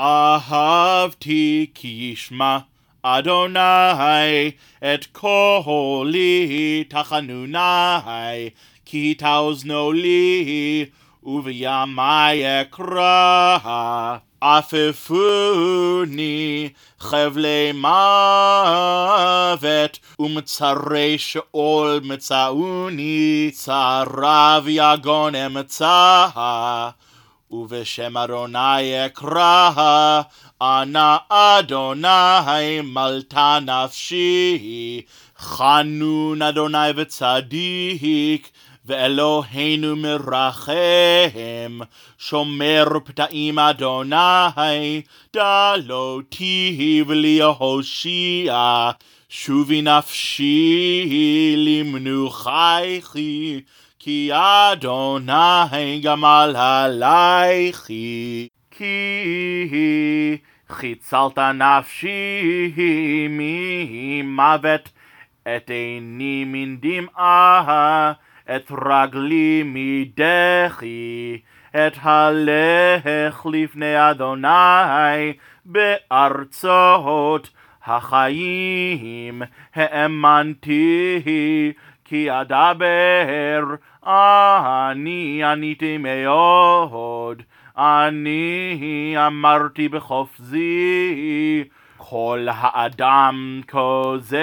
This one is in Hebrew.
אהבתי כי ישמע אדוני את קולי תחנוני כי תאזנו לי ובימי אקרא. עפפוני חבלי מוות ומצרי שאול מצאוני צרב יגון אמצא ובשם אדוני אקרא אנא אדוני מלטה נפשי חנון אדוני וצדיק ואלוהינו מרחם, שומר פתאים אדוני, דלותי וליהושיע, שובי נפשי למנוחייכי, כי אדוני גמל עלייכי. כי חיצלת נפשי ממוות, את עיני מן דמעה, את רגלי מדחי, את הלך לפני אדוני בארצות החיים האמנתי כי אדבר אני עניתי מאוד אני אמרתי בחופזי כל האדם כוזב